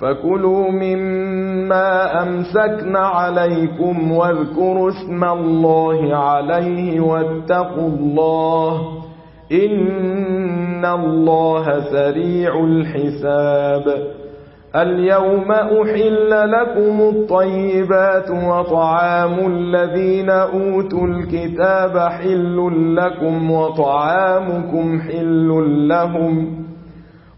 فكلوا مما أَمْسَكْنَا عليكم واذكروا اسم الله عليه واتقوا الله إن الله سريع الحساب اليوم أحل لكم الطيبات وطعام الذين أوتوا الكتاب حل لكم وطعامكم حل لهم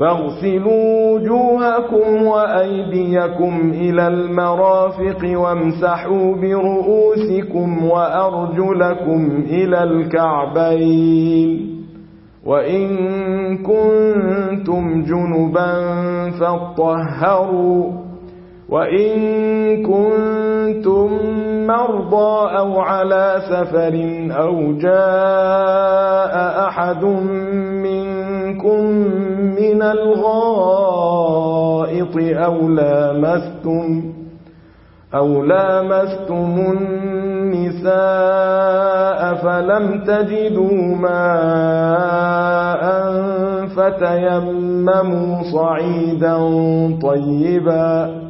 فاغسلوا وجوهكم وأيديكم إلى المرافق وامسحوا برؤوسكم وأرجلكم إلى الكعبين وإن كنتم جنبا فاتطهروا وإن كنتم مرضى أو على سفر أو جاء أحد منكم من الغائط أو لامستم أو لامستم النساء فلم تجدوا ماء فتيمموا صعيدا طيبا.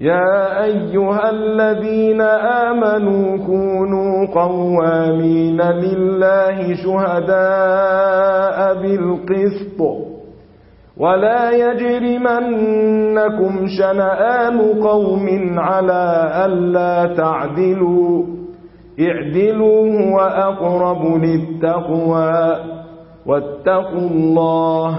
يا أيها الذين آمنوا كونوا قوامين لله شهداء بالقسط ولا يجرمنكم شنآن قوم على ألا تعدلوا اعدلوا وأقرب للتقوى واتقوا الله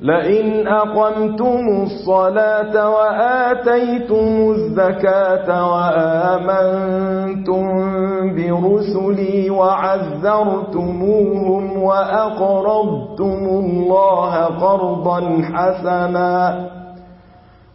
لئن أقمتم الصلاة وآتيتم الزكاة وآمنتم برسلي وعذرتموهم وأقرضتم الله قرضا حسنا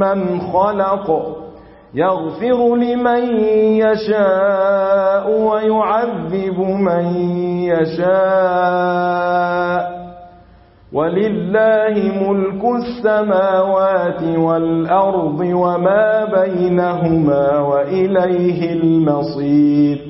مَنْ خَلَقَ يغفر لمن يشاء ويعذب من يشاء. ولله ملك السماوات والأرض وما بينهما وإليه المصير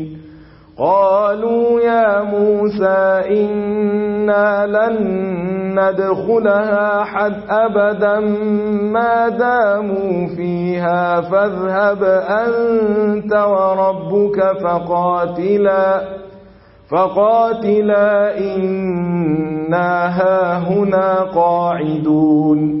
قالوا يا موسى إنا لن ندخلها حد أبدا ما داموا فيها فاذهب أنت وربك فقاتلا فقاتلا إنا هاهنا قاعدون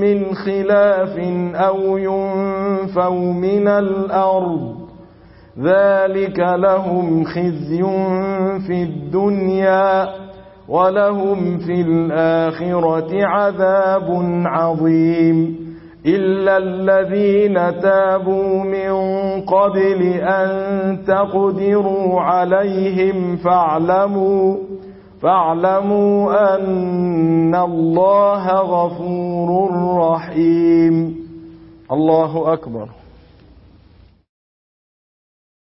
من خلاف أو ينفوا من الأرض ذلك لهم خزي في الدنيا ولهم في الآخرة عذاب عظيم إلا الذين تابوا من قبل أن تقدروا عليهم فاعلموا فاعلموا أن الله غفور رحيم. الله أكبر.